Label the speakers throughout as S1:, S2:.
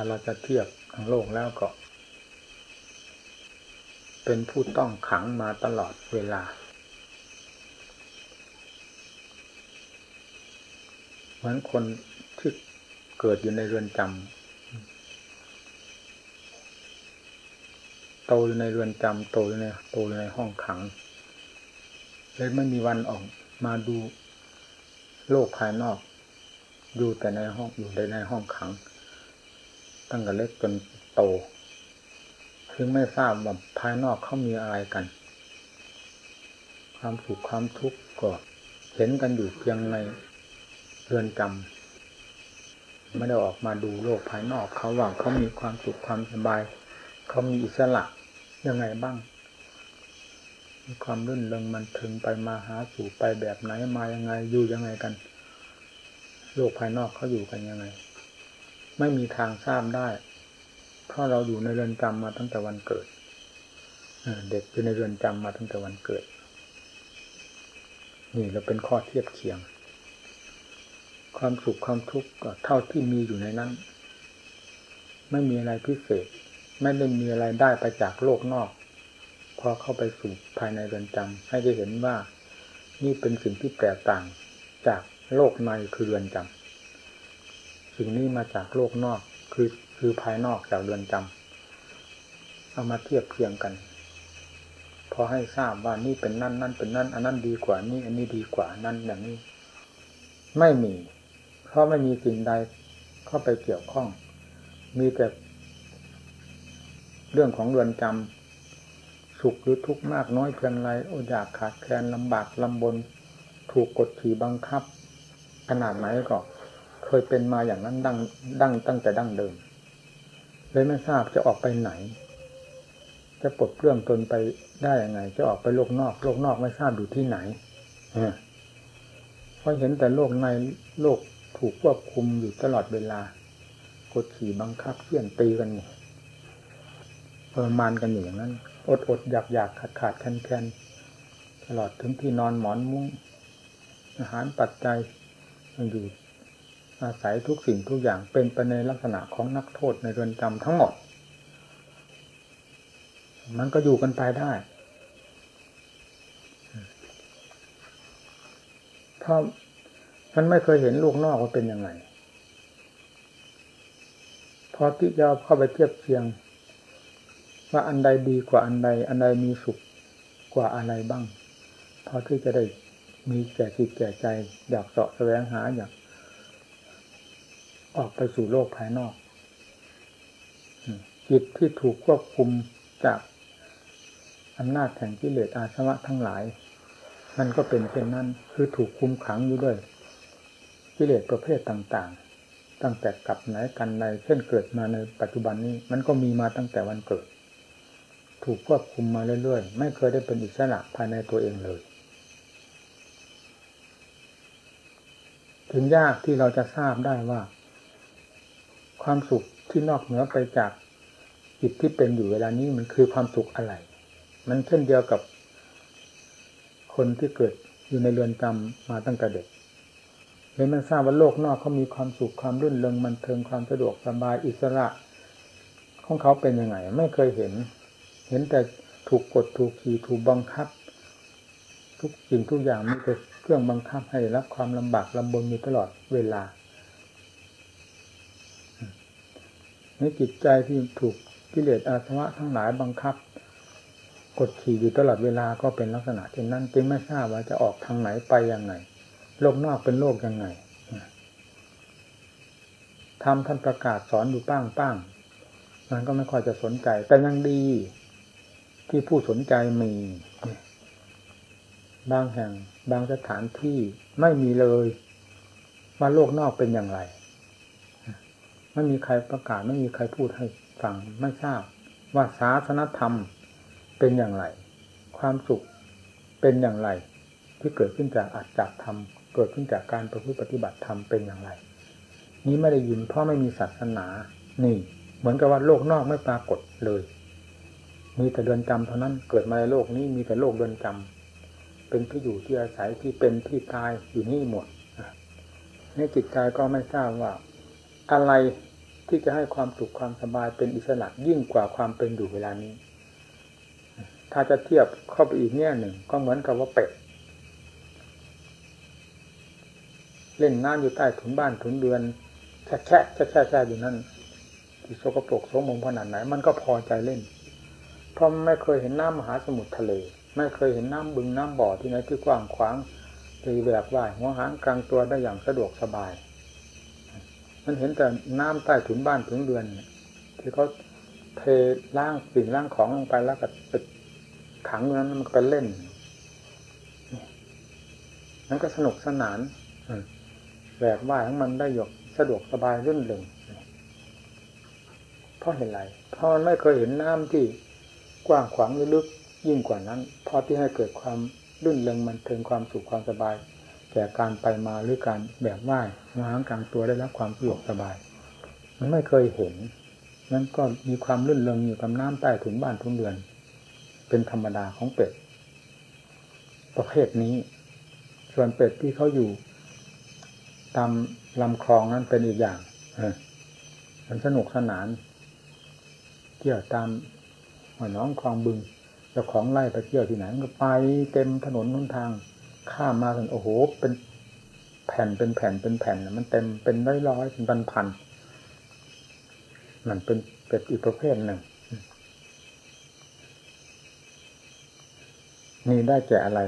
S1: ถ้าเราจะเทียบทั้งโลกแล้วก็ เป็นผู้ต้องขังมาตลอดเวลา เหมือนคนที่เกิดอยู่ในเรือนจำโตอยู่ในเรือนจำโตอยู่ในโตอยู่ในห้องขังเลยไม่มีวันออกมาดูโลกภายนอก อยู่แต่ในห้องอยู่ในห้องขัง ตั้งแต่เล็กจนโตถึงไม่ทราบว่าภายนอกเขามีอะไรกัน ความสุขความทุกข์ก็เห็นกันอยู่เพียงในเรือนจำไม่ได้ออกมาดูโลกภายนอกเขาว่าเขามีความสุขความสบาย เขามีอิสระยังไงบ้าง มีความรื่นเริงมันถึงไปมาหาสู่ไปแบบไหนมายังไงอยู่ยังไงกัน โลกภายนอกเขาอยู่กันยังไง ไม่มีทางทราบได้ เพราะเราอยู่ในเรือนจำมาตั้งแต่วันเกิดเด็กอยู่ในเรือนจำมาตั้งแต่วันเกิด นี่เราเป็นข้อเทียบเคียง ความสุขความทุกข์ก็เท่าที่มีอยู่ในนั้น ไม่มีอะไรพิเศษ ไม่ได้มีอะไรได้ไปจากโลกนอก พอเข้าไปสู่ภายในเรือนจำให้ได้เห็นว่า นี่เป็นสิ่งที่แตกต่างจากโลกในคือเรือนจำ สิ่งนี้มาจากโลกนอกคือคือภายนอกจากเรือนจำเอามาเทียบเทียงกัน พอให้ทราบว่านี่เป็นนั่นนั่นเป็นนั่น อันนั้นดีกว่านี่อันนี้ดีกว่านั่นอย่างนี้ ไม่มี เพราะไม่มีสิ่งใดเข้าไปเกี่ยวข้อง มีแต่เรื่องของเรือนจำสุขหรือทุกข์มากน้อยเพียงไรอดอยากขาดแคลนลำบากลำบน ถูกกดขี่บังคับ ขนาดไหนก็ เคยเป็นมาอย่างนั้นดังดังตั้งแต่ดั้งเดิม เลยไม่ทราบจะออกไปไหน จะปลดเปลื้องตนไปได้ยังไง จะออกไปโลกนอก โลกนอกไม่ทราบอยู่ที่ไหนเพราะเห็นแต่โลกในโลกถูกควบคุมอยู่ตลอดเวลากดขี่บังคับเขี่ยนตีกันนี่ประมาณกันอยู่อย่างนั้น อดอดอยากอยากขาดขาดแคนแคนตลอดถึงที่นอนหมอนมุ้งอาหารปัจจัยอยู่ อาศัยทุกสิ่งทุกอย่างเป็นไปในลักษณะของนักโทษในเรือนจำทั้งหมด มันก็อยู่กันไปได้เพราะมันไม่เคยเห็นลูกนอกว่าเป็นยังไงพอที่จะเข้าไปเทียบเทียง ว่าอันใดดีกว่าอันใด อันใดมีสุขกว่าอะไรบ้าง พอที่จะได้มีแก่จิตแก่ใจ อยากเสาะแสวงหาอยาก ออกไปสู่โลกภายนอกจิตที่ถูกควบคุมจากอำนาจแห่งกิเลสอาสวะทั้งหลาย มันก็เป็นเช่นนั้นคือถูกคุมขังอยู่ด้วยกิเลสประเภทต่างๆ ตั้งแต่กับไหนกันในเช่นเกิดมาในปัจจุบันนี้ มันก็มีมาตั้งแต่วันเกิด ถูกควบคุมมาเรื่อยๆ ไม่เคยได้เป็นอิสระภายในตัวเองเลย ถึงยากที่เราจะทราบได้ว่า ความสุขที่นอกเหนือไปจากจิตที่เป็นอยู่เวลานี้มันคือความสุขอะไร มันเช่นเดียวกับคนที่เกิดอยู่ในเรือนจำมาตั้งแต่เด็กเลยมันทราบว่าโลกนอกเขามีความสุขความรื่นเริงมันเทิงความสะดวกสบายอิสระ ของเขาเป็นยังไง ไม่เคยเห็น เห็นแต่ถูกกดถูกขี่ถูกบังคับ ทุกสิ่งทุกอย่างมีแต่เครื่องบังคับให้รับความลำบากลำบนอยู่ตลอดเวลา ในจิตใจที่ถูกกิเลสอาสวะทั้งหลายบังคับ กดขี่อยู่ตลอดเวลาก็เป็นลักษณะเช่นนั้นจึงไม่ทราบว่าจะออกทางไหนไปอยังไงโลกนอกเป็นโลกยังไงทำท่านประกาศสอนอยู่ป้างป้างมันก็ไม่ค่อยจะสนใจ แต่ยังดีที่ผู้สนใจมี บางแห่ง บางสถานที่ไม่มีเลยว่าโลกนอกเป็นอย่างไร ไม่มีใครประกาศไม่มีใครพูดให้ฟังไม่ทราบ ว่าศาสนธรรมเป็นอย่างไร ความสุขเป็นอย่างไร ที่เกิดขึ้นจากอัจฉริธรรมเกิดขึ้นจากการประพฤติปฏิบัติธรรมเป็นอย่างไร นี้ไม่ได้ยินเพราะไม่มีศาสนา นี่ เหมือนกับว่าโลกนอกไม่ปรากฏเลย มีแต่เดินจำเท่านั้นเกิดมาในโลกนี้มีแต่โลกเดินจำเป็นที่อยู่ที่อาศัยที่เป็นที่ตายอยู่นี่หมดในจิตใจก็ไม่ทราบว่าอะไร ที่จะให้ความสุขความสบายเป็นอิสระยิ่งกว่าความเป็นอยู่เวลานี้ ถ้าจะเทียบเข้าไปอีกแง่หนึ่ง ก็เหมือนกับว่าเป็ดเล่นน้ำอยู่ใต้ถุนบ้านถุนเดือนแช่แช่แช่แช่แช่อยู่นั่นที่โสกปรกโสมงขนาดไหน มันก็พอใจเล่น เพราะไม่เคยเห็นน้ำมหาสมุทรทะเล ไม่เคยเห็นน้ำบึงน้ำบ่อที่ไหนที่กว้างขวางตีแบบว่ายหัวหางกลางตัวได้อย่างสะดวกสบาย มันเห็นแต่น้ำใต้ถุนบ้านถุนเรือนที่เขาเทล่างสิ่งล่างของลงไปแล้วก็ไปขังนั้นมันก็เล่นนั่นก็สนุกสนานแบบว่ายของมันได้หยกสะดวกสบายรื่นเริงเพราะเห็นไรเพราะมันไม่เคยเห็นน้ำที่กว้างขวางลึกยิ่งกว่านั้น พอที่ให้เกิดความรื่นเริงมันเทิงความสุขความสบาย แก่การไปมาหรือการแบบว่ายงางกลางตัวได้รับความสะดวกสบาย มันไม่เคยเห็นนั้นก็มีความรื่นเริงอยู่กับน้ำใต้ถุนบ้านทุนเดือน เป็นธรรมดาของเป็ด ประเภทนี้ ส่วนเป็ดที่เขาอยู่ตามลำคลองนั้นเป็นอีกอย่างมันสนุกสนานเที่ยวตามหัวน้องคลองบึงเจ้าของไล่ไปเที่ยวที่ไหนก็ไปเต็มถนนนุนทาง ข้ามมาจนโอ้โห เป็นแผ่นเป็นแผ่นเป็นแผ่นมันเต็มเป็นร้อยร้อยเป็นพันพันมันเป็นเป็ดอีกประเภทหนึ่ง นี่ได้แก่อะไร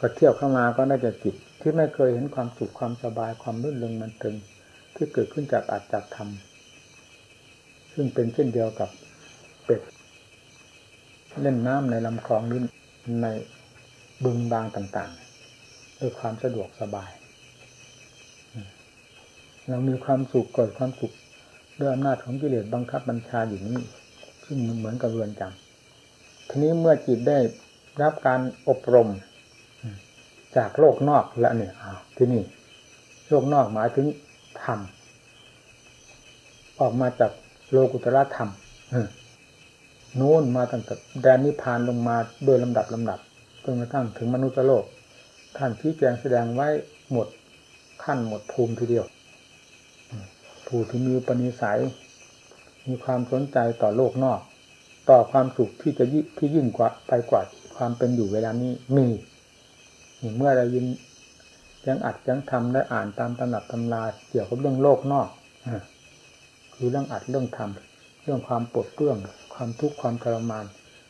S1: ก็เที่ยวเข้ามาก็ได้แก่จิตที่ไม่เคยเห็นความสุขความสบายความรื่นเริงมันตึง ที่เกิดขึ้นจากอาจจากธรรมซึ่งเป็นเช่นเดียวกับเป็ด เล่นน้ำในลำคลองหรือใน บึงบางต่างๆ ด้วยความสะดวกสบาย เรามีความสุขเกิดความสุขด้วยอำนาจของกิเลสบังคับบัญชาอยู่นี้ซึ่งเหมือนกับเรือนจำทีนี้เมื่อจิตได้รับการอบรม จากโลกนอกแล้วเนี่ยที่นี่โลกนอกหมายถึงธรรมออกมาจากโลกุตระธรรมนู้นมาตั้งแต่แดนนิพพานลงมาโดยลำดับลำดับ นกระทั่งถึงมนุษย์โลก ท่านชี้แจงแสดงไว้หมดขั้นหมดภูมิทีเดียว ผู้ที่มีปณิสัย มีความสนใจต่อโลกนอก ต่อความสุขที่จะยิ่ที่ยิ่งกว่าไปกว่าความเป็นอยู่เวลานี้มีเมื่อได้ยินยังอัดยังทำได้อ่านตามตำหนักตำราเกี่ยวกับเรื่องโลกนอกคือเรื่องอัดเรื่องทำเรื่องความปวดเปื้องความทุกข์ความทรมาน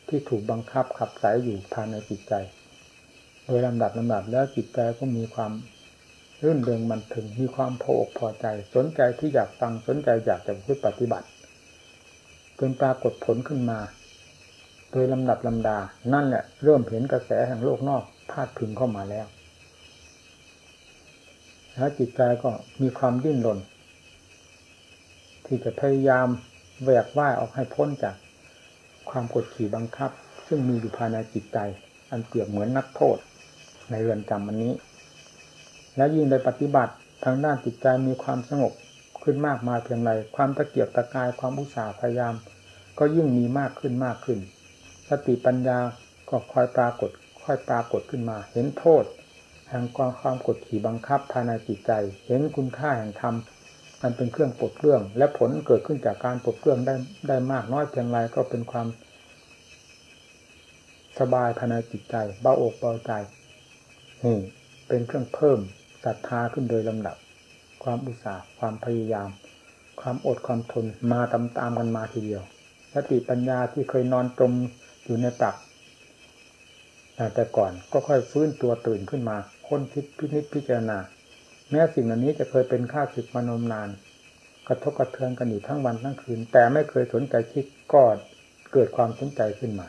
S1: ที่ถูกบังคับขับสายอยู่ภายในจิตใจ โดยลำดับลำดับแล้วจิตใจก็มีความรื่นเริงมันถึงมีความพออกพอใจ สนใจที่อยากฟังสนใจอยากจะพึ่ปฏิบัติจนปรากฏผลขึ้นมา โดยลำดับลำดา นั่นแหละ เริ่มเห็นกระแสแห่งโลกนอกพาดพึงเข้ามาแล้วแล้วจิตใจก็มีความดิ้นรนที่จะพยายามแหวกว่ายออกให้พ้นจาก ความกดขี่บังคับ ซึ่งมีอยู่ภายในจิตใจ อันเปรียบเหมือนนักโทษ ในเรือนจำวันนี้ และยิ่งในปฏิบัติทางด้านจิตใจมีความสงบขึ้นมากมายเพียงไรความตะเกียบตะกายความอุตสาห์พยายาม ก็ยิ่งมีมากขึ้นมากขึ้น สติปัญญาก็คอยปรากฏค่อยปรากฏขึ้นมา เห็นโทษ แห่งความความกดขี่บังคับภายในจิตใจ เห็นคุณค่าแห่งธรรมมันเป็นเครื่องปลดเปลื้อง และผลเกิดขึ้นจากการปลดเปลื้องได้ได้มากน้อยเพียงไรก็เป็นความ สบายภายในจิตใจเบาอกเบาใจนี่เป็นเครื่องเพิ่มศรัทธาขึ้นโดยลำดับ ความอุตสาห์ความพยายาม ความอดความทนมาตามตามกันมาทีเดียวสติปัญญาที่เคยนอนจมอยู่ในตักแต่ก่อนก็ค่อยฟื้นตัวตื่นขึ้นมาค้นคิดพินิจพิจารณา แม้สิ่งเหล่านี้จะเคยเป็นข้าศึกมานมนาน กระทบกระเทือนกันอยู่ทั้งวันทั้งคืน แต่ไม่เคยสนใจคิดก็เกิดความสนใจขึ้นมา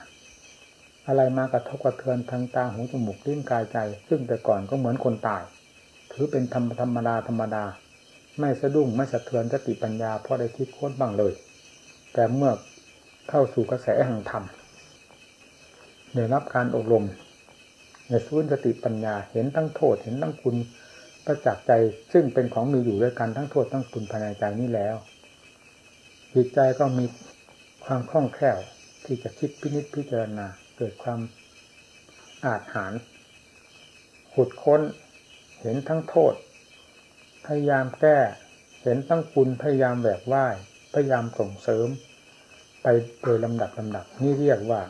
S1: อะไรมากระทบกระเทือนทางตาหูจมูกลิ้นกายใจ ซึ่งแต่ก่อนก็เหมือนคนตาย ถือเป็นธรรมธรรมดาธรรมดา ไม่สะดุ้งไม่สะเทือนสติปัญญาเพราะได้คิดค้นบ้างเลย แต่เมื่อเข้าสู่กระแสแห่งธรรมได้รับการอบรมในฟื้นสติปัญญาเห็นทั้งโทษเห็นทั้งคุณประจักษ์ใจ ซึ่งเป็นของมีอยู่ด้วยกันทั้งโทษทั้งคุณภายในใจนี้แล้วจิตใจก็มีความคล่องแคล่วที่จะคิดพินิจพิจารณา เกิดความอาจหารขุดค้น เห็นทั้งโทษ พยายามแก้ เห็นตั้งคุณพยายามแหวกว่ายพยายามส่งเสริม ไปโดยลำดับลำดับนี่เรียกว่า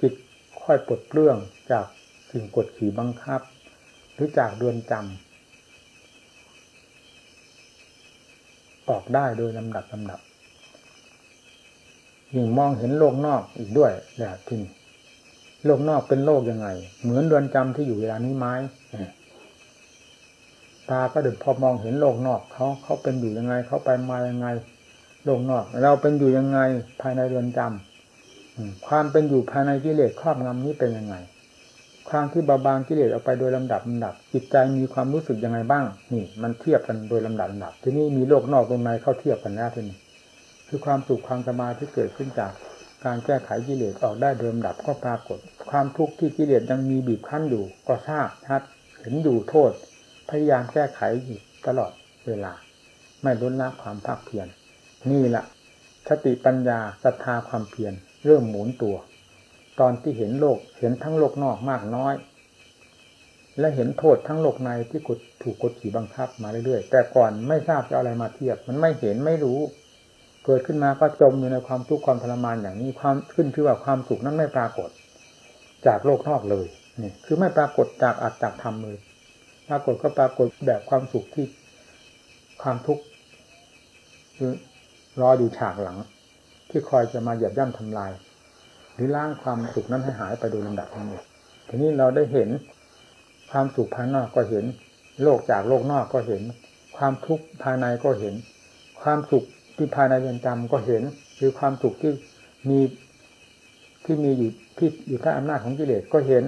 S1: จิตค่อยปลดเปลื้องจากสิ่งกดขี่บังคับ หรือจากเดือนจำออกได้โดยลำดับลำดับยิ่งมองเห็นโลกนอกอีกด้วยแหละที่นี่ โลกนอกเป็นโลกยังไง เหมือนเรือนจำที่อยู่เวลานี้ไหมตาก็เดินพอมองเห็นโลกนอกเขาเขาเป็นอยู่ยังไงเขาไปมายังไง โลกนอก เราเป็นอยู่ยังไงภายในเรือนจำความเป็นอยู่ภายในกิเลสครอบงำนี้เป็นยังไงความที่เบาบางกิเลสออกไปโดยลำดับลำดับ จิตใจมีความรู้สึกยังไงบ้าง นี่ มันเทียบกันโดยลำดับลำดับ ทีนี้มีโลกนอกตรงในเข้าเทียบกันแล้วทีนี้คือความสุขความสมาที่เกิดขึ้นจาก การแก้ไขกิเลสออกได้เดิมดับก็ปรากฏ ความทุกข์ที่กิเลสยังมีบีบคั้นอยู่ ก็ทราบชัดเห็นอยู่โทษ พยายามแก้ไขอยู่ตลอดเวลา ไม่ล้นละความภาคเพียรนี่แหละสติปัญญาศรัทธาความเพียรเริ่มหมุนตัว ตอนที่เห็นโลกเห็นทั้งโลกนอกมากน้อย และเห็นโทษทั้งโลกในที่กดถูกกดขี่บังคับมาเรื่อยๆแต่ก่อนไม่ทราบจะอะไรมาเทียบ มันไม่เห็นไม่รู้ เกิดขึ้นมาก็จมอยู่ในความทุกข์ความทรมานอย่างนี้ความขึ้นชื่อว่าความสุขนั้นไม่ปรากฏ จากโลกนอกเลยนี่คือไม่ปรากฏจากอัตจากธรรมเลยปรากฏก็ปรากฏแบบความสุขที่ความทุกข์คือรออยู่ฉากหลัง ที่คอยจะมาเหยียบย่ำทำลาย หรือล้างความสุขนั้นให้หายไปโดยลำดับทั้งหมดทีนี้เราได้เห็นความสุขภายนอกก็เห็น โลกจากโลกนอกก็เห็น ความทุกข์ภายในก็เห็น ความสุข ที่ภายในเรือนจำก็เห็น คือความสุขที่มีที่มีอยู่ที่อยู่ใต้อำนาจของกิเลสก็เห็น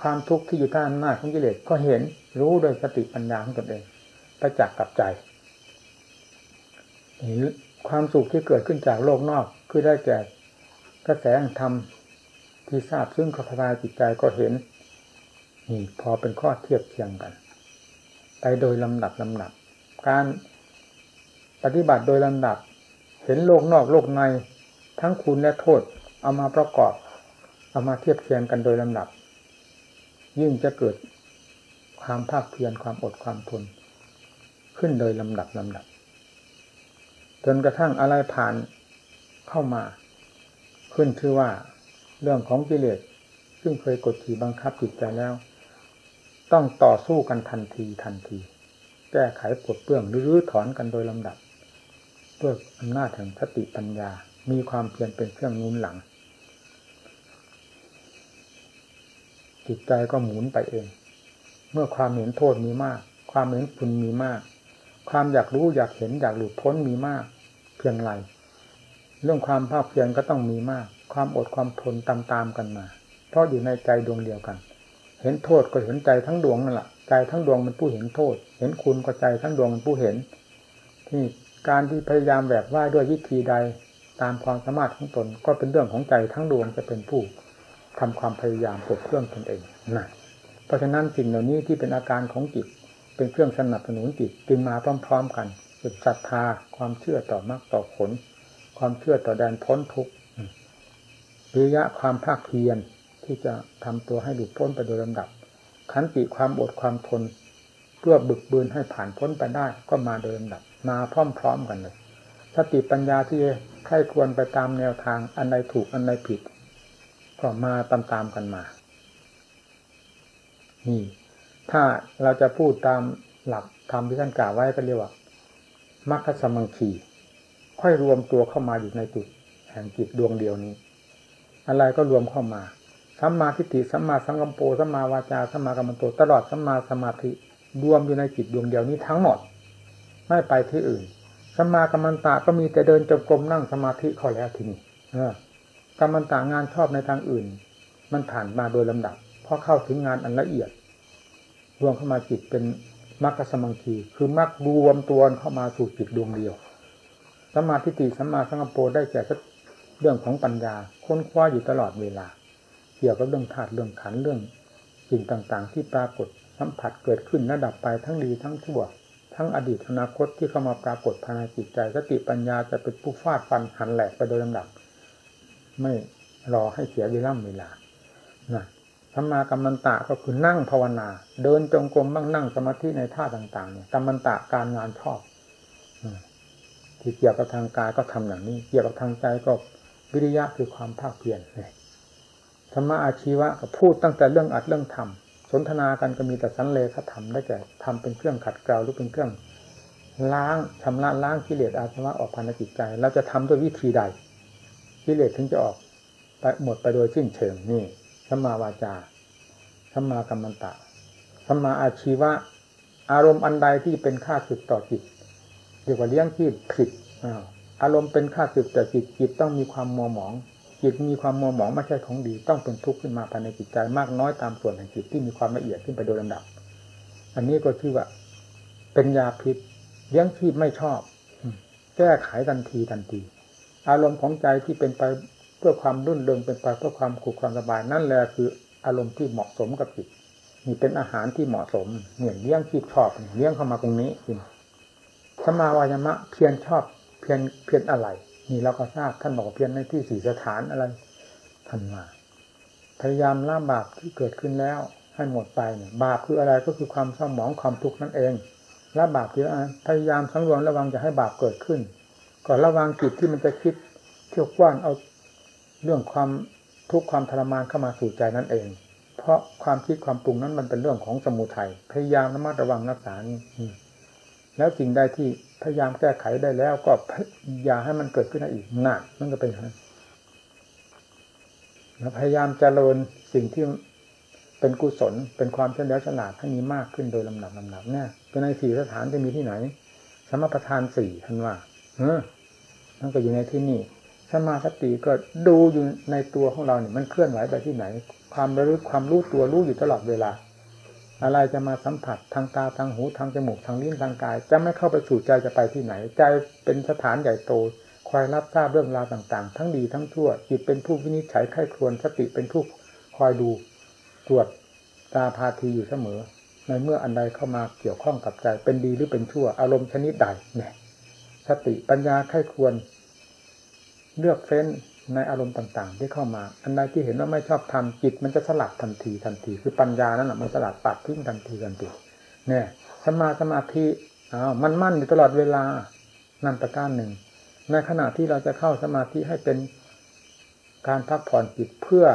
S1: ความทุกข์ที่อยู่ใต้อำนาจของกิเลสก็เห็น รู้โดยสติปัญญาของตนเองประจักษ์กับใจหรือความสุขที่เกิดขึ้นจากโลกนอกคือได้แก่กระแสแห่งธรรมที่ทราบซึ่งขทายจิตใจก็เห็นนี่พอเป็นข้อเทียบเทียงกัน ไปโดยลำดับลำดับ การ ปฏิบัติโดยลำดับ เห็นโลกนอกโลกใน ทั้งคุณและโทษเอามาประกอบ เอามาเทียบเทียงกันโดยลำดับ ยิ่งจะเกิดความภาคเพียรความอดความทน ขึ้นโดยลำดับลำดับ จนกระทั่งอะไรผ่านเข้ามา ขึ้นชื่อว่าเรื่องของกิเลสซึ่งเคยกดขี่บังคับจิตใจแล้ว ต้องต่อสู้กันทันทีทันที แก้ไขปลดเปลื้องหรือถอนกันโดยลำดับ ด้วยอำนาจแห่งสติปัญญา มีความเพียรเป็นเครื่องนุนหลัง จิตใจก็หมุนไปเอง เมื่อความเห็นโทษมีมาก ความเห็นคุณมีมาก ความอยากรู้อยากเห็นอยากหลุดพ้นมีมาก เพียงไรเรื่องความภาคเพียรก็ต้องมีมาก ความอดความทนตามๆกันมา เพราะอยู่ในใจดวงเดียวกัน เห็นโทษก็เห็นใจทั้งดวงนั่นแหละใจทั้งดวงมันผู้เห็นโทษ เห็นคุณก็ใจทั้งดวงมันผู้เห็น ที่ การที่พยายามแบบว่าด้วยวิธีใดตามความสามารถของตนก็เป็นเรื่องของใจทั้งดวงจะเป็นผู้ทำความพยายามปลดเครื่องตนเองนะเพราะฉะนั้นสิ่งเหล่านี้ที่เป็นอาการของจิตเป็นเครื่องสนับสนุนจิตจึงมาพร้อม ๆ กันเป็นศรัทธาความเชื่อต่อมรรคต่อผล ความเชื่อต่อแดนพ้นทุกข์วิริยะความภาคเพียรที่จะทำตัวให้หลุดพ้นไปโดยลำดับขันติความอดความทน เพื่อบึกบืนให้ผ่านพ้นไปได้ก็มาโดยลำดับ มาพร้อมๆกันเลยสติปัญญาที่ใครควรไปตามแนวทางอันใดถูกอันใดผิด ก็มาตามๆกันมา นี่ ถ้าเราจะพูดตามหลักธรรมที่ท่านกล่าวไว้ก็เรียกว่ามัคคสมังคีค่อยรวมตัวเข้ามาอยู่ในจุดแห่งจิตดวงเดียวนี้ อะไรก็รวมเข้ามาสัมมาทิฏฐิสัมมาสังกัมโปสัมมาวาจาสัมมากรรมโตตลอดสัมมาสมาธิรวมอยู่ในจิตดวงเดียวนี้ทั้งหมด ไม่ไปที่อื่น สมากรรมันตะก็มีแต่เดินจงกรมนั่งสมาธิเขาแล้วทีนี้เออกรรมันตางานชอบในทางอื่น มันผ่านมาโดยลำดับพอเข้าถึงงานอันละเอียด รวมเข้ามาจิตเป็นมรรคสมังคีคือมรรครวมตัวเข้ามาสู่จิตดวงเดียวสมาธิติสัมมาสังกปรได้แก่เรื่องของปัญญา ค้นคว้าอยู่ตลอดเวลา เกี่ยวกับเรื่องธาตุเรื่องขันเรื่องสิ่งต่างๆ ที่ปรากฏสัมผัสเกิดขึ้นระดับไปทั้งดีทั้งชั่ว ทั้งอดีตอนาคตที่เข้ามาปรากฏภายในจิตใจสติปัญญาจะเป็นผู้ฟาดฟันหันแหลกไปโดยลำดับ ไม่รอให้เสียเวลาเวลานะธรรมากรรมันตะก็คือนั่งภาวนา เดินจงกรมบ้างนั่งสมาธิในท่าต่างๆเนี่ยกรรมันตะการงานชอบที่เกี่ยวกับทางกายก็ทำอย่างนี้ เกี่ยวกับทางใจก็วิริยะคือความภาคเพียรธรรมะอาชีวะก็พูดตั้งแต่เรื่องอัดเรื่องทำ สนทนากันก็มีแต่สันเลขธรรมได้แก่ทำเป็นเครื่องขัดเกลาหรือเป็นเครื่องล้างชำระล้างกิเลสอาสวะออกภายในจิตใจ เราจะทำด้วยวิธีใดกิเลสถึงจะออกไปหมดไปโดยสิ้นเชิงนี่สัมมาวาจาสัมมากัมมันตะสัมมาอาชีวะ อารมณ์อันใดที่เป็นค่าสึกต่อจิตเรียกว่าเลี้ยงที่ผิดอารมณ์เป็นค่าสึกต่อจิตจิตต้องมีความมัวหมอง จิตมีความมัวหมองไม่ใช่ของดี ต้องเป็นทุกข์ขึ้นมาภายในจิตใจมากน้อยตามส่วนแห่งจิตที่มีความละเอียดขึ้นไปโดยลำดับ อันนี้ก็ชื่อว่า เป็นยาพิษเลี้ยงที่ไม่ชอบแก้ไขทันทีทันที อารมณ์ของใจที่เป็นไปเพื่อความรุ่นเริงเป็นไปเพื่อความขุความสบายนั่นแหละคืออารมณ์ที่เหมาะสมกับจิตนี่เป็นอาหารที่เหมาะสมเนี่ยเลี้ยงที่ชอบเลี้ยงเข้ามาตรงนี้สมาวายมะเพียรชอบเพียรเพียรอะไร นี่เราก็ทราบท่านบอกเพียรในที่สี่สถานอะไรท่านมาพยายามละบาปที่เกิดขึ้นแล้ว ให้หมดไปเนี่ยบาปคืออะไรก็คือความเศร้าหมองความทุกข์นั่นเองละบาปคือพยายามสังวรระวังจะให้บาปเกิดขึ้นก่อนระวังจิตที่มันจะคิดเที่ยวกว้านเอาเรื่องความทุกข์ความทรมานเข้ามาสู่ใจนั่นเอง เพราะความคิดความปรุงนั้นมันเป็นเรื่องของสมุทัยพยายามระมัดระวังรักษาแล้วสิ่งใดที่ พยายามแก้ไขได้แล้วก็อย่าให้มันเกิดขึ้นอีกหนักนั่นก็เป็นอย่างนั้นพยายามเจริญสิ่งที่เป็นกุศลเป็นความเฉลียวฉลาดให้มีมากขึ้นโดยลำดับลำดับเนี่ยเป็นในสี่สถานจะมีที่ไหน สมประทานสี่ท่านว่าเออนั่นก็อยู่ในที่นี่สมาสติก็ดูอยู่ในตัวของเราเนี่ยมันเคลื่อนไหวไปที่ไหน ความระลึกความรู้ตัวรู้อยู่ตลอดเวลา อะไรจะมาสัมผัสทางตาทางหูทางจมูกทางลิ้นทางกาย จะไม่เข้าไปสู่ใจจะไปที่ไหน ใจเป็นสถานใหญ่โตคอยรับทราบเรื่องราวต่างๆ ทั้งดีทั้งชั่วจิตเป็นผู้วินิจฉัยไข้ครวนสติเป็นผู้คอยดูตรวจตาพาทีอยู่เสมอ ในเมื่ออันใดเข้ามาเกี่ยวข้องกับใจ เป็นดีหรือเป็นชั่ว อารมณ์ชนิดใดเนี่ยสติปัญญาไข้ควร เลือกเฟ้น ในอารมณ์ต่างๆ ที่เข้ามา อันใดที่เห็นว่าไม่ชอบทำจิต มันจะสลัดทันทีทันที คือปัญญานั่นแหละมันสลัดปัดทิ้งทันทีทันทีเนี่ยสมาสมาธิอ้าวมันมั่นอยู่ตลอดเวลานั่นประการหนึ่ง ในขณะที่เราจะเข้าสมาธิให้เป็นการพักผ่อนจิตเพื่อ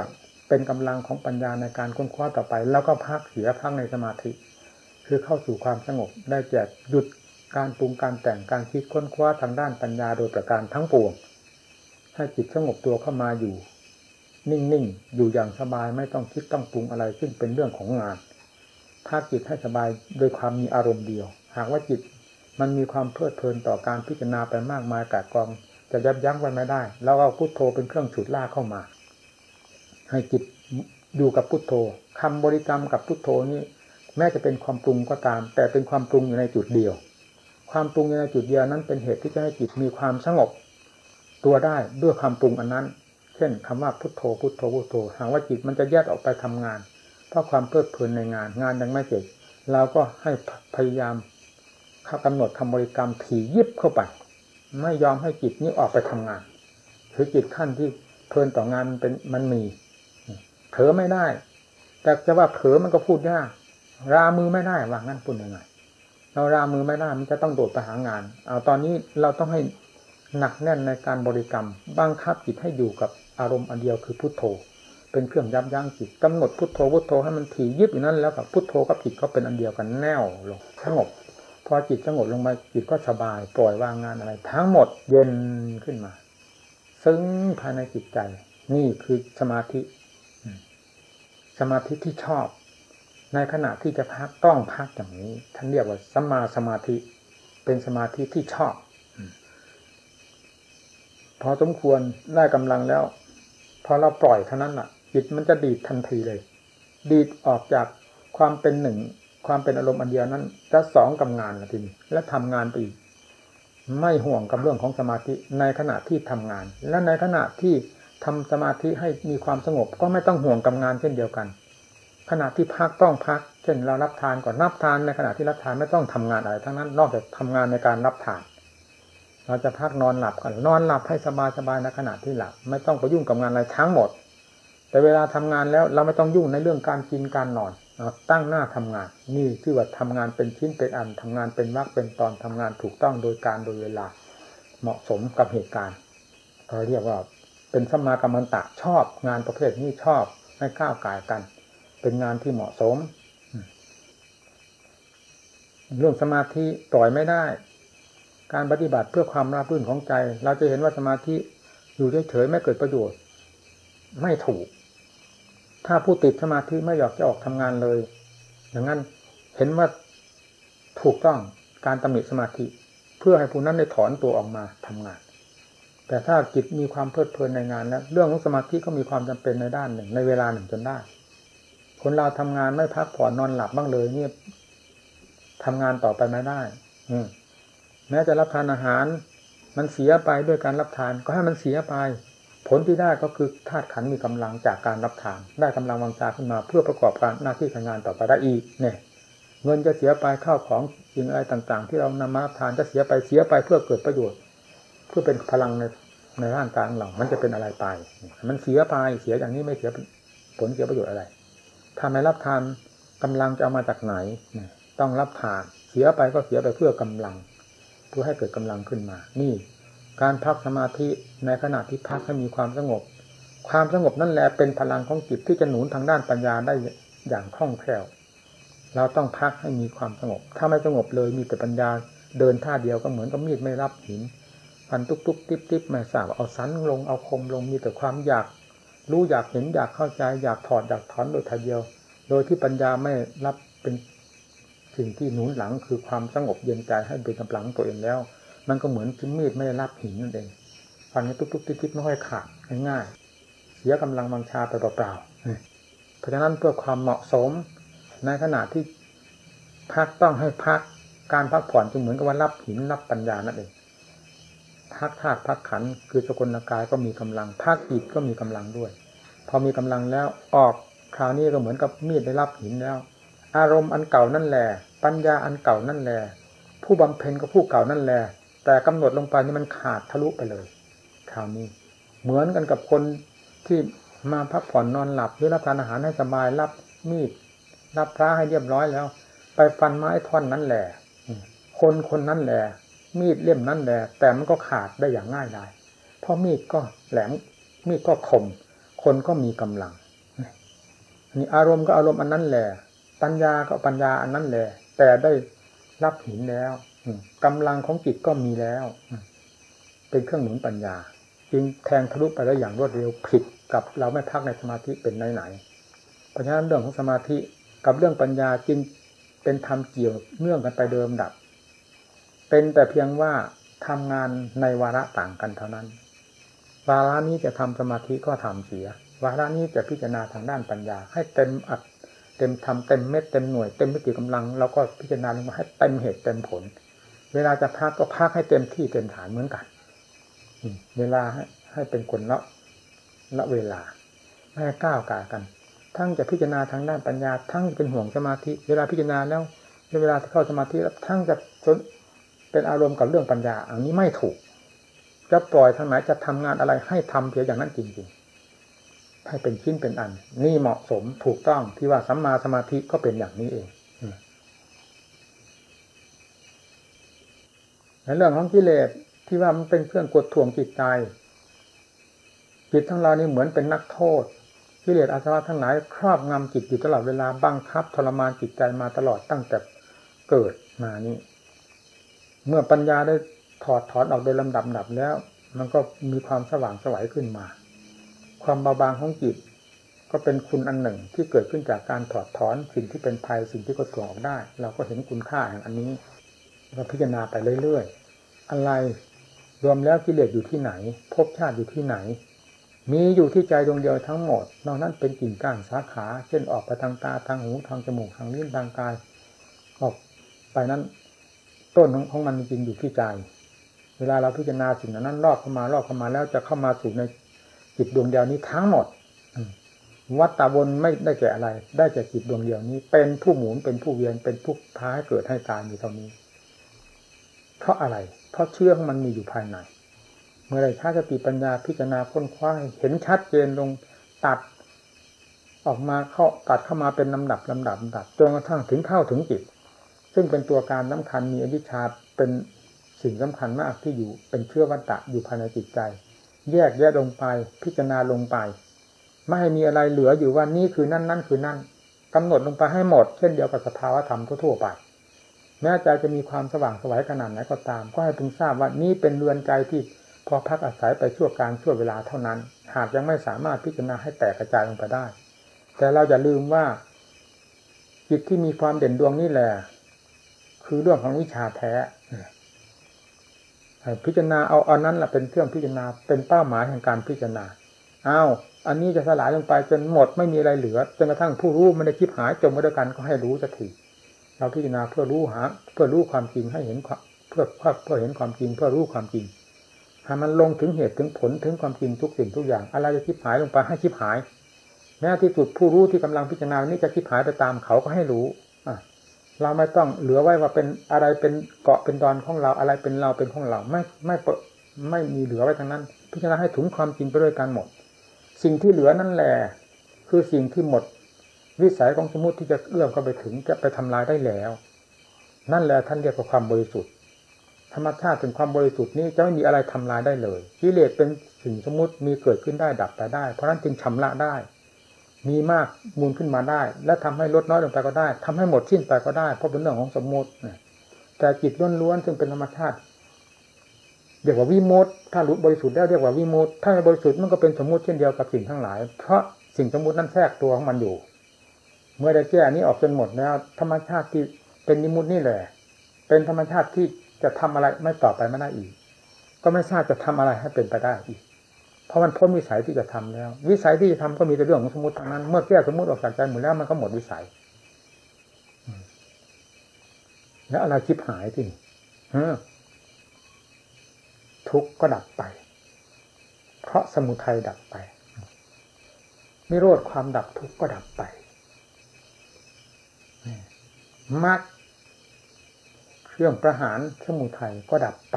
S1: เป็นกำลังของปัญญาในการค้นคว้าต่อไป แล้วก็พักเสียพักในสมาธิ คือเข้าสู่ความสงบได้แก่หยุดการปรุงการแต่งการคิดค้นคว้าทางด้านปัญญาโดยประการทั้งปวง ให้จิตสงบตัวเข้ามาอยู่ นิ่งๆ อยู่อย่างสบายไม่ต้องคิดต้องปรุงอะไร ซึ่งเป็นเรื่องของงาน ถ้าจิตให้สบายโดยความมีอารมณ์เดียว หากว่าจิตมันมีความเพลิดเพลินต่อการพิจารณาไปมากมายกากอง จะยับยั้งไว้ไม่ได้ แล้วเอาพุทโธเป็นเครื่องฉุดลากเข้ามา ให้จิตอยู่กับพุทโธคำบริกรรมกับพุทโธนี้ แม้จะเป็นความปรุงก็ตาม แต่เป็นความปรุงอยู่ในจุดเดียว ความปรุงอยู่ในจุดเดียวนั้นเป็นเหตุที่จะให้จิตมีความสงบ ตัวได้ด้วยความปรุงอันนั้น เช่นคำว่าพุทโธพุทโธพุทโธหากว่าจิตมันจะแยกออกไปทำงาน เพราะความเพลิดเพลินในงานงานยังไม่เสร็จเราก็ให้พยายามข้ากำหนดคำบริกรรมถี่ยิบเข้าไป ไม่ยอมให้จิตนี้ออกไปทำงานคือจิตขั้นที่เพลินต่องานมันเป็นมันมีเผลอไม่ได้ แต่จะว่าเผลอมันก็พูดยากรามือไม่ได้ว่างั้นพูดยังไงเรารามือไม่ได้มันจะต้องโดดไปหางาน เอาตอนนี้เราต้องให้ หนักแน่นในการบริกรรมบังคับจิตให้อยู่กับอารมณ์อันเดียวคือพุทโธ เป็นเครื่องยับยั้งจิตกำหนดพุทโธพุทโธให้มันถี่ยิบอยู่นั้นแล้วกับพุทโธกับจิตก็เป็นอันเดียวกันแน่วลงสงบพอจิตสงบลงมาจิตก็สบาย ปล่อยวางงานอะไร ทั้งหมดเย็นขึ้นมา ซึ่งภายในจิตใจ นี่คือสมาธิ สมาธิที่ชอบ ในขณะที่จะพักต้องพักอย่างนี้ ท่านเรียกว่าสมาสมาธิ เป็นสมาธิที่ชอบ พอสมควรได้กำลังแล้ว พอเราปล่อยเท่านั้นแหะจิตมันจะดีดทันทีเลย ดีดออกจากความเป็นหนึ่ง ความเป็นอารมณ์อันเดียวนั้นจะสองกับงานละทีนี้และทำงานไปอีกไม่ห่วงกับเรื่องของสมาธิในขณะที่ทำงาน และในขณะที่ทำสมาธิให้มีความสงบ ก็ไม่ต้องห่วงกับงานเช่นเดียวกัน ขณะที่พักต้องพัก เช่นเรารับทานก่อนรับทานในขณะที่รับทานไม่ต้องทำงานอะไรทั้งนั้น นอกจากทำงานในการรับทาน เราจะพักนอนหลับกันนอนหลับให้สบายสบายในขณะที่หลับ ไม่ต้องไปยุ่งกับงานอะไรทั้งหมด แต่เวลาทำงานแล้วเราไม่ต้องยุ่งในเรื่องการกินการนอนเราตั้งหน้าทำงาน นี่ชื่อว่าทำงานเป็นชิ้นเป็นอันทำงานเป็นวักเป็นตอนทำงานถูกต้องโดยการโดยเวลา เหมาะสมกับเหตุการณ์เราเรียกว่าเป็นสมากรรมันตะชอบ งานประเภทนี้ชอบไม่ก้าวกายกัน เป็นงานที่เหมาะสม เรื่องสมาธิปล่อยไม่ได้ การปฏิบัติเพื่อความราบรื่นของใจ เราจะเห็นว่าสมาธิอยู่เฉยๆไม่เกิดประโยชน์ ไม่ถูก ถ้าผู้ติดสมาธิไม่อยากจะออกทำงานเลย อย่างนั้นเห็นว่าถูกต้องการตำหนิสมาธิ เพื่อให้ผู้นั้นได้ถอนตัวออกมาทำงาน แต่ถ้าจิตมีความเพลิดเพลินในงานแล้วเรื่องของสมาธิก็มีความจำเป็นในด้านหนึ่ง ในเวลาหนึ่งจนได้คนเราทำงานไม่พักผ่อนนอนหลับบ้างเลยเนี่ยทำงานต่อไปไม่ได้ อืม แม้จะรับทานอาหาร มันเสียไปด้วยการรับทานก็ให้มันเสียไป ผลที่ได้ก็คือธาตุขันมีกำลังจากการรับทาน ได้กำลังวังชาขึ้นมา เพื่อประกอบการหน้าที่การงานต่อไปได้อีกเนี่ยเงินจะเสียไปข้าวของสิ่งอะไรต่าง ๆ ที่เรานำมารับทานจะเสียไปเสียไปเพื่อเกิดประโยชน์ เพื่อเป็นพลังในในร่างกายของเรา มันจะเป็นอะไรไป มันเสียไปเสียอย่างนี้ไม่เสียผลเสียประโยชน์อะไรถ้าไมรับทานกำลังจะเอามาจากไหน ต้องรับทาน เสียไปก็เสียไปเพื่อกำลัง พื่อให้เกิดกำลังขึ้นมา นี่ การพักสมาธิในขณะที่พักให้มีความสงบ ความสงบนั่นแหละเป็นพลังของจิตที่จะหนุนทางด้านปัญญาได้อย่างคล่องแคล่ว เราต้องพักให้มีความสงบ ถ้าไม่สงบเลยมีแต่ปัญญาเดินท่าเดียวก็เหมือนกับมีดไม่รับหินฟันตุกตุกติ๊บติ๊บไม่ทราบเอาสันลงเอาคมลงมีแต่ความอยากรู้อยากเห็นอยากเข้าใจอยากถอดอยากถอนโดยทัเดียว โดยที่ปัญญาไม่รับเป็น สิ่งที่หนุนหลังคือความสงบเย็นใจให้เป็นกำลังตัวเองแล้ว มันก็เหมือนชิ้นมีดไม่ได้รับหินนั่นเองฟันตุกตุกติ๊บติ๊บไม่ค่อยขาดง่ายๆเสียกำลังบังชาไปเปล่าๆเพราะฉะนั้นเพื่อความเหมาะสมในขณะที่พักต้องให้พักการพักผ่อนจึงเหมือนกับว่ารับหินรับปัญญานั่นเองพักธาตุพักขันคือสกุลกายก็มีกำลังพักจิตก็มีกำลังด้วย พอมีกำลังแล้วออกคราวนี้ก็เหมือนกับมีดได้รับหินแล้ว อารมณ์อันเก่านั่นแหละปัญญาอันเก่านั่นแหละผู้บำเพ็ญก็ผู้เก่านั่นแหละแต่กำหนดลงไปนี่มันขาดทะลุไปเลยคราวนี้ เหมือนกันกับคนที่มาพักผ่อนนอนหลับหรือรับทานอาหารให้สบายรับมีดรับพระให้เรียบร้อยแล้ว ไปฟันไม้ท่อนนั้นแหละคนคนนั้นแหละมีดเล่มนั้นแหละแต่มันก็ขาดได้อย่างง่ายดายเพราะมีดก็แหลมมีดก็คมคนก็มีกำลังนี่อารมณ์ก็อารมณ์อันนั้นแหละ ปัญญาก็ปัญญาอันนั้นแหละแต่ได้รับหินแล้วกำลังของจิตก็มีแล้วเป็นเครื่องหนุนปัญญา จึงแทงทะลุไปได้อย่างรวดเร็วผิดกับเราไม่พักในสมาธิเป็นไหนไหนเพราะฉะนั้นเรื่องของสมาธิกับเรื่องปัญญาจึงเป็นธรรมเกี่ยวเนื่องกันไปเดิมดับ เป็นแต่เพียงว่าทำงานในวาระต่างกันเท่านั้น วาระนี้จะทำสมาธิก็ทำเสีย วาระนี้จะพิจารณาทางด้านปัญญา ให้เต็มอัด ต็มทำเต็มเม็ดเต็มหน่วยเต็มมิติกำลังแล้วก็พิจารณาลงมาให้เต็มเหตุเต็มผล เวลาจะพักก็พักให้เต็มที่เต็มฐานเหมือนกันเวลาให้ให้เป็นคนละละเวลาไม่ก้าวกากัน ทั้งจะพิจารณาทางด้านปัญญา ทั้งเป็นห่วงสมาธิ เวลาพิจารณาแล้วเวลาเข้าสมาธิแล้วทั้งจะเป็นอารมณ์กับเรื่องปัญญา อันนี้ไม่ถูกจะปล่อยทางไหนจะทำงานอะไรให้ทำเพียงอย่างนั้นจริงๆ ให้เป็นชิ้นเป็นอัน นี่เหมาะสมถูกต้องที่ว่าสัมมาสมาธิก็เป็นอย่างนี้เองในเรื่องของกิเลสที่ว่ามันเป็นเครื่องกดท่วงจิตใจจิตทั้งเรานี่เหมือนเป็นนักโทษกิเลสอาสวะทั้งหลายครอบงำจิตอยู่ตลอดเวลาบังคับทรมานจิตใจมาตลอดตั้งแต่เกิดมานี้ เมื่อปัญญาได้ถอดถอนออกโดยลำดับดับแล้ว มันก็มีความสว่างสวัยขึ้นมา ความเบาบางของจิต ก็เป็นคุณอันหนึ่งที่เกิดขึ้นจากการถอดถอนสิ่งที่เป็นภัยสิ่งที่ก็ถ่ออกได้ เราก็เห็นคุณค่าแห่งอันนี้เราพิจารณาไปเรื่อยๆ อะไรรวมแล้วกิเลสอยู่ที่ไหนภพชาติอยู่ที่ไหน มีอยู่ที่ใจดวงเดียวทั้งหมด นอกนั้นเป็นกิ่งก้านสาขา เช่นออกไปทางตาทางหูทางจมูกทางลิ้นทางกายออกไปนั้น ต้นของมันจริงอยู่ที่ใจ เวลาเราพิจารณาสิ่งนั้นรอบเข้ามา รอบเข้ามาแล้วจะเข้ามาสู่ใน จิตดวงเดียวนี้ทั้งหมดวัตตาวนไม่ได้แก่อะไร ได้แก่จิตดวงเดียวนี้ เป็นผู้หมุนเป็นผู้เวียนเป็นผู้พาให้เกิดให้ตายอยู่เท่านี้ เพราะอะไร เพราะเชื่อของมันมีอยู่ภายใน เมื่อไรถ้าสติปัญญาพิจารณาค้นคว้าเห็นชัดเจนลงตัดออกมาเข้าตัดเข้ามาเป็นลำดับลำดับลำดับจนกระทั่งถึงเข้าถึงจิต ซึ่งเป็นตัวการสำคัญมีอวิชชาเป็นสิ่งสำคัญมากที่อยู่เป็นเชื้อวัตตะอยู่ภายในจิตใจ แยกแยะลงไป พิจารณาลงไป ไม่ให้มีอะไรเหลืออยู่ว่านี่คือนั่นนั่นคือนั่นกำหนดลงไปให้หมด เช่นเดียวกับสภาวธรรมทั่วไปแม้ใจจะมีความสว่างสวัยขนาดไหนก็ตาม ก็ให้พึงทราบว่านี่เป็นเรือนใจที่พอพักอาศัยไปชั่วการชั่วเวลาเท่านั้น หากยังไม่สามารถพิจารณาให้แตกกระจายลงไปได้ แต่เราอย่าลืมว่า จิตที่มีความเด่นดวงนี่แหละคือเรื่องของวิชาแท้ พิจารณาเอาอานั้นแหละเป็นเครื่องพิจารณาเป็นเป้าหมายแห่งการพิจารณาอ้าวอันนี้จะสลายลงไปจนหมดไม่มีอะไรเหลือจนกระทั่งผู้รู้ไม่ได้คิดหายจมมาด้วยกันก็ให้รู้สักทีเราพิจารณาเพื่อรู้หา เพื่อรู้ความจริงให้เห็นเพื่อเพื่อเห็นความจริง เพื่อรู้ความจริงให้มันลงถึงเหตุถึงผลถึงความจริงทุกสิ่งทุกอย่าง อะไรจะคิดหายลงไปให้คิดหายแม้ที่สุดผู้รู้ที่กำลังพิจารณานี้จะคิดหายไปตามเขาก็ให้รู้อะ เราไม่ต้องเหลือไว้ว่าเป็นอะไรเป็นเกาะเป็นดอนของเราอะไรเป็นเราเป็นของเราไม่ไม่ไม่มีเหลือไว้ทั้งนั้น พิจารณาให้ถึงความจริงไปด้วยกันหมด สิ่งที่เหลือนั่นแหละคือสิ่งที่หมด วิสัยของสมมติที่จะเอื้อมเข้าไปถึงจะไปทำลายได้แล้ว นั่นแหละท่านเรียกว่าความบริสุทธิ์ ธรรมชาติเป็นความบริสุทธิ์นี้จะไม่มีอะไรทำลายได้เลยกิเลสเป็นสิ่งสมมติมีเกิดขึ้นได้ดับไปได้ เพราะนั้นจึงชำระได้ มีมากมูลขึ้นมาได้ และทำให้ลดน้อยลงไปก็ได้ทำให้หมดสิ้นไปก็ได้ เพราะเป็นเรื่องของสมมติแต่จิตล้วนๆซึ่งเป็นธรรมชาติเรียกว่าวิมุตถ้ารู้บริสุทธิ์แล้วเรียกว่าวิมุตถ้าไม่บริสุทธิ์มันก็เป็นสมมติเช่นเดียวกับสิ่งทั้งหลาย เพราะสิ่งสมมตินั้นแทรกตัวของมันอยู่ เมื่อได้แก้นี้ออกจนหมดแล้ว ธรรมชาติที่เป็นนิมุตนี่แหละ เป็นธรรมชาติที่จะทำอะไรไม่ต่อไปไม่ได้อีก ก็ไม่ทราบจะทำอะไรให้เป็นไปได้อีก เพราะมันพ้นวิสัยที่จะทำแล้ว วิสัยที่จะทำก็มีแต่เรื่องของสมมติทางนั้น เมื่อแก้สมมติออกจากใจหมดแล้วมันก็หมดวิสัยแล้วอะไรคิดหายที่ทุกข์ก็ดับไป เพราะสมุทัยดับไปนิโรธความดับทุกข์ก็ดับไปมรรคเครื่องประหารสมุทัยก็ดับไป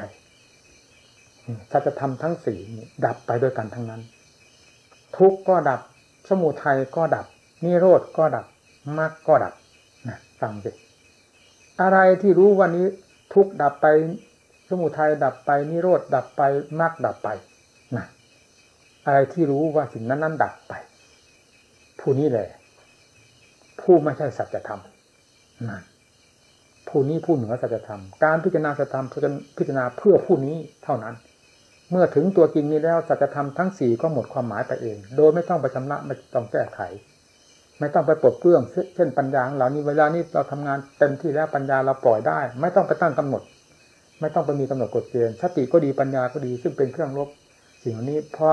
S1: สัจธรรมทั้งสี่ดับไปด้วยกันทั้งนั้น ทุกข์ก็ดับ สมุทัยก็ดับ นิโรธก็ดับมรรคก็ดับนะฟังสิอะไรที่รู้วันนี้ ทุกข์ดับไป สมุทัยดับไป นิโรธดับไปมรรคดับไปนะอะไรที่รู้ว่าสิ่งนั้นนั้นดับไป ผู้นี้แหละ ผู้ไม่ใช่สัจธรรมนั่นผู้นี้ผู้เหนือสัจธรรม การพิจารณาสัจธรรมพิจารณาเพื่อผู้นี้เท่านั้น เมื่อถึงตัวจริงนี้แล้วสัจธรรมทั้งสี่ก็หมดความหมายไปเอง โดยไม่ต้องไปชำระไม่ต้องแก้ไข ไม่ต้องไปปลดเปลื้องเช่นปัญญาเหล่านี้เวลานี้เราทำงานเต็มที่แล้วปัญญาเราปล่อยได้ ไม่ต้องไปตั้งกำหนด ไม่ต้องไปมีกำหนดกฎเกณฑ์สติก็ดีปัญญาก็ดีซึ่งเป็นเครื่องลบสิ่งเหล่านี้พอ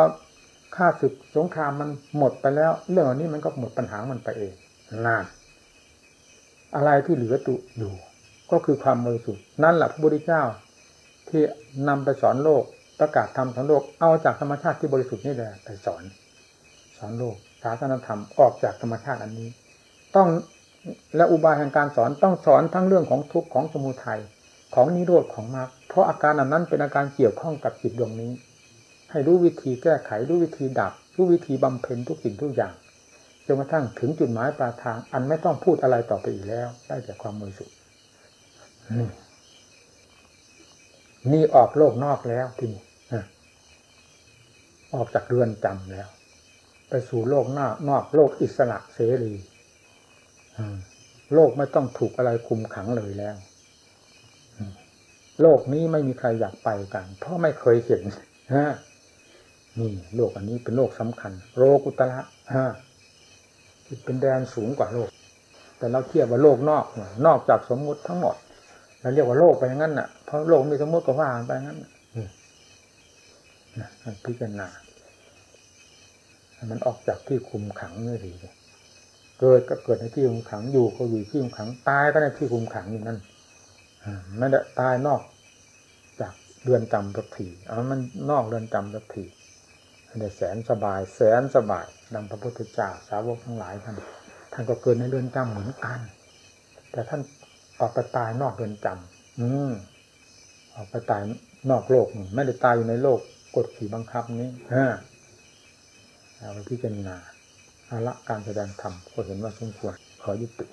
S1: ค่าศึกสงครามมันหมดไปแล้ว เรื่องเหล่านี้มันก็หมดปัญหามันไปเองนานอะไรที่เหลือตุอยู่ ก็คือความบริสุทธิ์นั่นแหละพระพุทธเจ้าที่นำไปสอนโลก ประกาศธรรมสอนโลกเอาจากธรรมชาติที่บริสุทธิ์นี่แหละไปสอน สอนโลกศาสนธรรมออกจากธรรมชาติอันนี้ ต้องและอุบายแห่งการสอนต้องสอนทั้งเรื่องของทุกข์ของสมุทัยของนิโรธของมรรคเพราะอาการอันนั้นเป็นอาการเกี่ยวข้องกับจิตดวงนี้ ให้รู้วิธีแก้ไขรู้วิธีดับรู้วิธีบำเพ็ญทุกสิ่งทุกอย่างจนกระทั่งถึงจุดหมายปลายทาง อันไม่ต้องพูดอะไรต่อไปอีกแล้ว ได้จากความบริสุทธิ์ นี่ออกโลกนอกแล้วที่นี่ออกจากเรือนจำแล้ว ไปสู่โลกหน้านอกโลกอิสระเสรีโลกไม่ต้องถูกอะไรคุมขังเลยแล้วโลกนี้ไม่มีใครอยากไปกัน เพราะไม่เคยเห็นฮะนี่โลกอันนี้เป็นโลกสำคัญ โลกุตระฮะเป็นแดนสูงกว่าโลก แต่เราเทียบว่าโลกนอก นอกจากสมมุติทั้งหมด เราเรียกว่าโลกไปอย่างนั้นน่ะเพราะโลกมีสมมติก็ว่าไปงั้นนะพิจารณา มันออกจากที่คุมขังนี่ดีเกิดก็เกิดในที่คุมขังอยู่ก็อยู่ที่คุมขังตายก็ในที่คุมขังอยู่นั่นไม่ได้ตายนอก จากเรือนจำสักทีเอามันนอกเรือนจำสักทีอันนี้แสนสบาย แสนสบายดังพระพุทธเจ้าสาวกทั้งหลายท่านท่านก็เกิดในเรือนจำเหมือนกัน แต่ท่าน ออกไปตายนอกเรือนจำอืมออกไปตายนอกโลกไม่ได้ตายอยู่ในโลกกฎขี่บังคับนี้ฮะเอาไปพิจารณาอาละการแสดงธรรมก็เห็นว่าสมควรขอยุติ